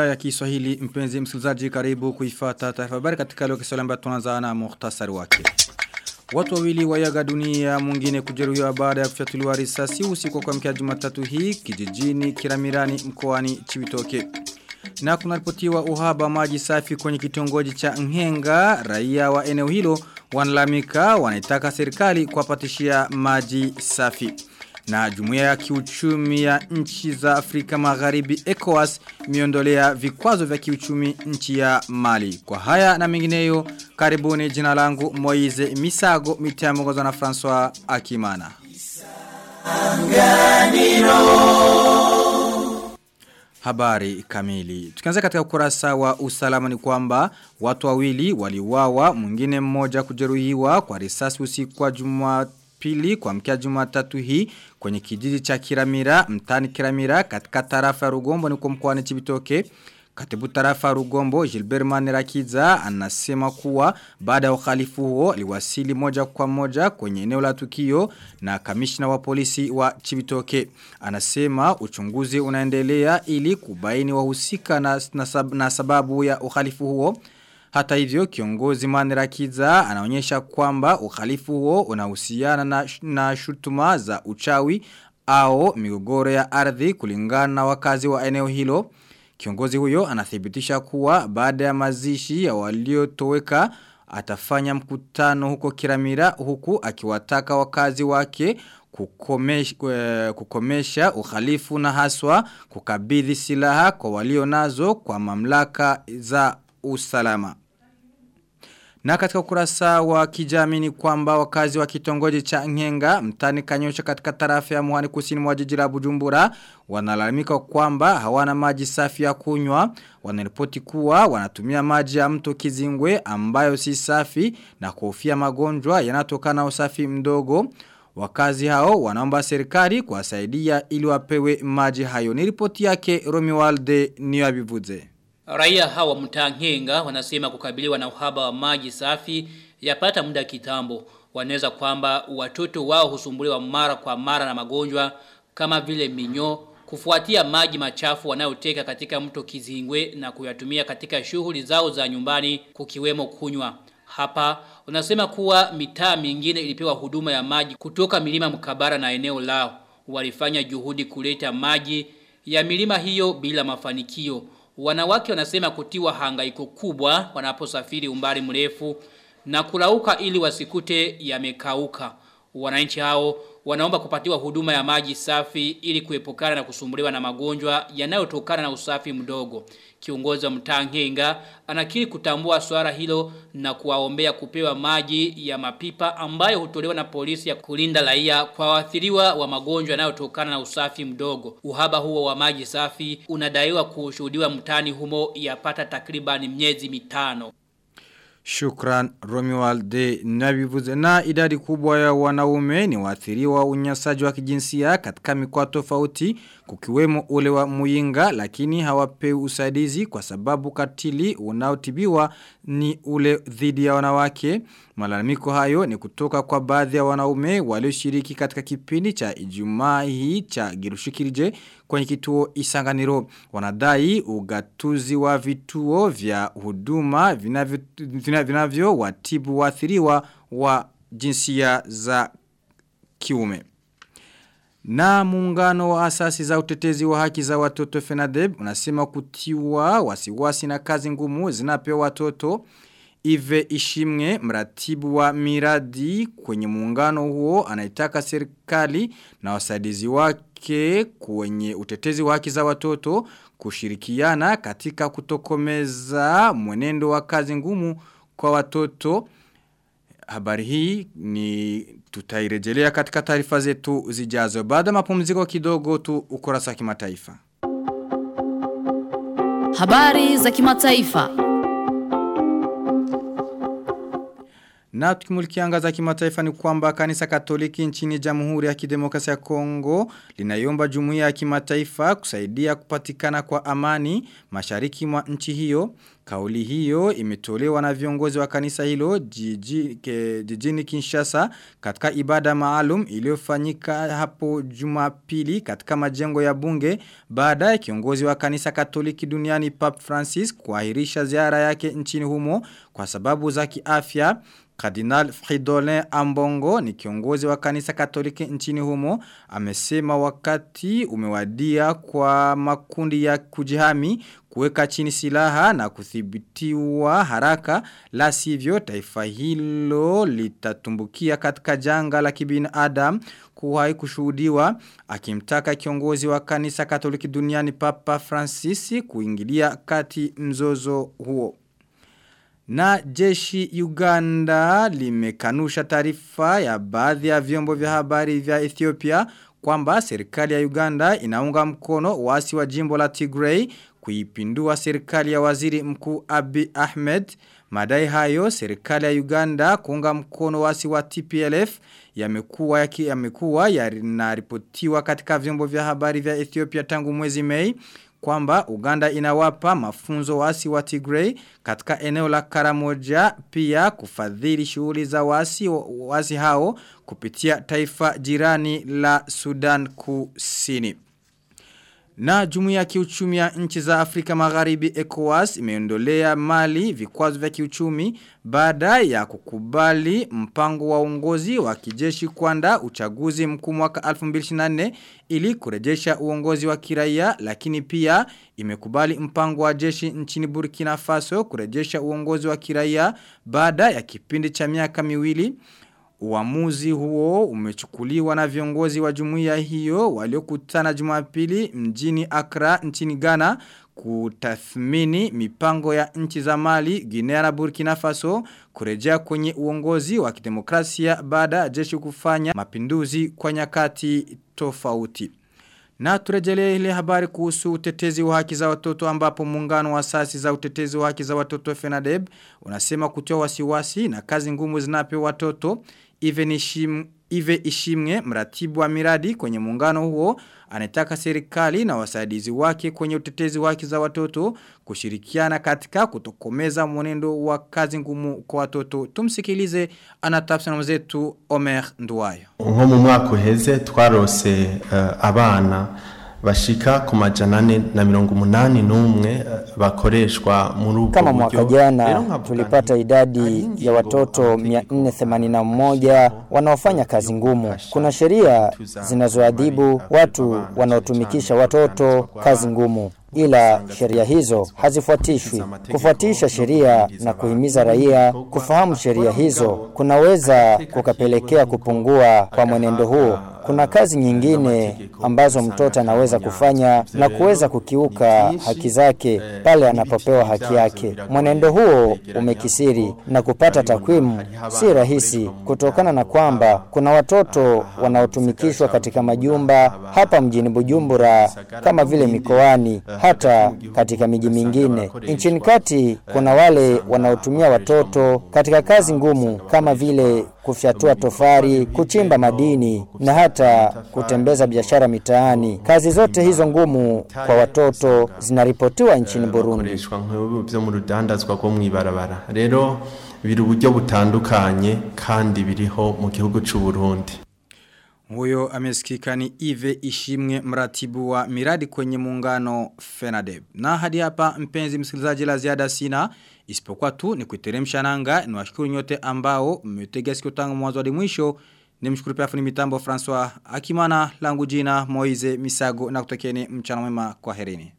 ya Kiswahili mpenzi msikilizaji karibu kuifata taarifa habari katika leo Kiswahili ambayo tunaanza na muhtasari wake. Watu wawili wayaga dunia mwingine kujeruhiwa baada ya kufyatuliwa risasi usiku kwa mkia Jumatatu hii kijijini Kiramirani mkoani Chibitoke. Na kunaripotiwa uhaba maji safi kwenye kitongoji cha Nhenga raia wa eneo hilo wanalamika wanaitaka serikali kuwapatishia maji safi. Na jumuiya ya kiuchumi ya nchi za Afrika Magharibi ECOWAS miondolea vikwazo vya kiuchumi nchi ya Mali. Kwa haya na mengineyo karibuni jina langu Moize Misago mitayamongoza na François Akimana. Habari kamili. Tukianza katika ukurasa wa usalama ni kwamba watu wawili waliuawa, mwingine mmoja kujeruhiwa kwa risasi usiku wa Jumapili kwa mkia Jumatatu hii kwenye kijiji cha Kiramira, mtani Kiramira katika tarafa Rugombo ni mkoani Chibitoke. Katibu tarafa Rugombo Gilbert Manirakiza anasema kuwa baada ya uhalifu huo liwasili moja kwa moja kwenye eneo la tukio na kamishna wa polisi wa Chibitoke. Anasema uchunguzi unaendelea ili kubaini wahusika na, na, na sababu ya uhalifu huo. Hata hivyo kiongozi Manirakiza anaonyesha kwamba ukhalifu huo unahusiana na, na shutuma za uchawi au migogoro ya ardhi kulingana na wakazi wa eneo hilo. Kiongozi huyo anathibitisha kuwa baada ya mazishi ya waliotoweka atafanya mkutano huko Kiramira huku akiwataka wakazi wake kukomesha, kukomesha uhalifu na haswa kukabidhi silaha kwa walio nazo kwa mamlaka za usalama. Na katika ukurasa wa kijamii ni kwamba wakazi wa kitongoji cha Ngenga mtani kanyosha katika tarafa ya Muhani kusini mwa jiji la Bujumbura wanalalamika kwamba hawana maji safi ya kunywa wanaripoti kuwa wanatumia maji ya mto Kizingwe ambayo si safi na kuhofia magonjwa yanatokana na usafi mdogo Wakazi hao wanaomba serikali kuwasaidia ili wapewe maji hayo. Ni ripoti yake Romualde Niyabivuze. Raia hawa mtangenga wanasema kukabiliwa na uhaba wa maji safi yapata muda kitambo. Wanaweza kwamba watoto wao husumbuliwa mara kwa mara na magonjwa kama vile minyo kufuatia maji machafu wanayoteka katika mto Kizingwe na kuyatumia katika shughuli zao za nyumbani kukiwemo kunywa. Hapa unasema kuwa mitaa mingine ilipewa huduma ya maji kutoka milima mkabara na eneo lao. Walifanya juhudi kuleta maji ya milima hiyo bila mafanikio. Wanawake wanasema kutiwa hangaiko kubwa wanaposafiri umbali mrefu na kulauka ili wasikute yamekauka. Wananchi hao wanaomba kupatiwa huduma ya maji safi ili kuepukana na kusumbuliwa na magonjwa yanayotokana na usafi mdogo. Kiongozi wa mtangenga anakiri kutambua swala hilo na kuwaombea kupewa maji ya mapipa ambayo hutolewa na polisi ya kulinda raia kwa waathiriwa wa magonjwa yanayotokana na usafi mdogo. Uhaba huo wa maji safi unadaiwa kushuhudiwa mtani humo yapata takriban miezi mitano. Shukran Romualde Nabivuze. Na idadi kubwa ya wanaume ni waathiriwa unyasaji wa kijinsia katika mikoa tofauti kukiwemo ule wa muinga lakini hawapewi usaidizi kwa sababu katili unaotibiwa ni ule dhidi ya wanawake. Malalamiko hayo ni kutoka kwa baadhi ya wanaume walioshiriki katika kipindi cha Ijumaa hii cha Girushikirije kwenye kituo Isanganiro. Wanadai ugatuzi wa vituo vya huduma vinavyo, vinavyo watibu waathiriwa wa jinsia za kiume. Na muungano wa asasi za utetezi wa haki za watoto FENADEB unasema kutiwa wasiwasi na kazi ngumu zinapewa watoto Ive Ishimwe mratibu wa miradi kwenye muungano huo anaitaka serikali na wasaidizi wake kwenye utetezi wa haki za watoto kushirikiana katika kutokomeza mwenendo wa kazi ngumu kwa watoto. Habari hii ni tutairejelea katika taarifa zetu zijazo. Baada mapumziko kidogo tu ukurasa wa kimataifa. Habari za kimataifa. Na tukimulikianga za kimataifa ni kwamba kanisa katoliki nchini jamhuri ya kidemokrasia ya Kongo linaiomba jumuiya ya kimataifa kusaidia kupatikana kwa amani mashariki mwa nchi hiyo. Kauli hiyo imetolewa na viongozi wa kanisa hilo jijini Kinshasa katika ibada maalum iliyofanyika hapo Jumapili katika majengo ya bunge baada ya kiongozi wa kanisa Katoliki duniani Pap Francis kuahirisha ziara yake nchini humo kwa sababu za kiafya Kardinal Fridolin Ambongo ni kiongozi wa kanisa katoliki nchini humo. Amesema wakati umewadia kwa makundi ya kujihami kuweka chini silaha na kuthibitiwa haraka la sivyo taifa hilo litatumbukia katika janga la kibinadamu kuwahi kushuhudiwa akimtaka kiongozi wa kanisa katoliki duniani Papa Francis kuingilia kati mzozo huo. Na jeshi Uganda limekanusha taarifa ya baadhi ya vyombo vya habari vya Ethiopia kwamba serikali ya Uganda inaunga mkono wasi wa jimbo la Tigray kuipindua serikali ya waziri mkuu Abi Ahmed. Madai hayo serikali ya Uganda kuunga mkono wasi wa TPLF yamekuwa yaki yamekuwa yanaripotiwa katika vyombo vya habari vya Ethiopia tangu mwezi Mei kwamba Uganda inawapa mafunzo wasi wa Tigray katika eneo la Karamoja pia kufadhili shughuli za wasi wasi hao kupitia taifa jirani la Sudan Kusini. Na jumuiya ya kiuchumi ya nchi za Afrika Magharibi ECOWAS imeondolea Mali vikwazo vya kiuchumi baada ya kukubali mpango wa uongozi wa kijeshi kwanda uchaguzi mkuu mwaka 2024 ili kurejesha uongozi wa kiraia lakini pia imekubali mpango wa jeshi nchini Burkina Faso kurejesha uongozi wa kiraia baada ya kipindi cha miaka miwili Uamuzi huo umechukuliwa na viongozi wa jumuiya hiyo waliokutana Jumapili mjini Accra nchini Ghana kutathmini mipango ya nchi za Mali, Guinea na Burkina Faso kurejea kwenye uongozi wa kidemokrasia baada ya jeshi kufanya mapinduzi kwa nyakati tofauti. Na turejelee ile habari kuhusu utetezi wa haki za watoto ambapo muungano wa sasi za utetezi wa haki za watoto FENADEB unasema kutoa wasiwasi na kazi ngumu zinapewa watoto Ive Ishimwe mratibu wa miradi kwenye muungano huo anataka serikali na wasaidizi wake kwenye utetezi wake za watoto kushirikiana katika kutokomeza mwenendo wa kazi ngumu kwa watoto. Tumsikilize anatafsiri mzetu Omer Nduwayo. Nko mu mwaka uheze twarose uh, abana bashika ku majana ane na mirongo umunani n'umwe bakoreshwa muri ubwo Kama mwaka jana tulipata idadi ya watoto 481 wanaofanya kazi ngumu. Kuna sheria zinazoadhibu watu wanaotumikisha watoto kazi ngumu ila sheria hizo hazifuatishwi. Kufuatisha sheria na kuhimiza raia kufahamu sheria hizo kunaweza kukapelekea kupungua kwa mwenendo huo. Kuna kazi nyingine ambazo mtoto anaweza kufanya na kuweza kukiuka haki zake pale anapopewa haki yake. Mwenendo huo umekisiri na kupata takwimu si rahisi kutokana na kwamba kuna watoto wanaotumikishwa katika majumba hapa mjini Bujumbura kama vile mikoani hata katika miji mingine. Nchini kati kuna wale wanaotumia watoto katika kazi ngumu kama vile kufyatua tofari, kuchimba madini na hata kutembeza biashara mitaani. Kazi zote hizo ngumu kwa watoto zinaripotiwa nchini Burundi. rudandazwa mw'ibarabara rero biri uburyo butandukanye kandi biriho mu gihugu cy'u Burundi Huyo amesikika ni Ive Ishimwe mratibu wa miradi kwenye muungano FENADEB. Na hadi hapa mpenzi msikilizaji la ziada sina isipokuwa tu ni kuiteremsha nanga ni washukuru nyote ambao mmetega sikio tangu mwanzo hadi mwisho. Nimshukuru pia fundi mitambo François Akimana langu jina Moize Misago na kutakeni mchana mwema kwa herini.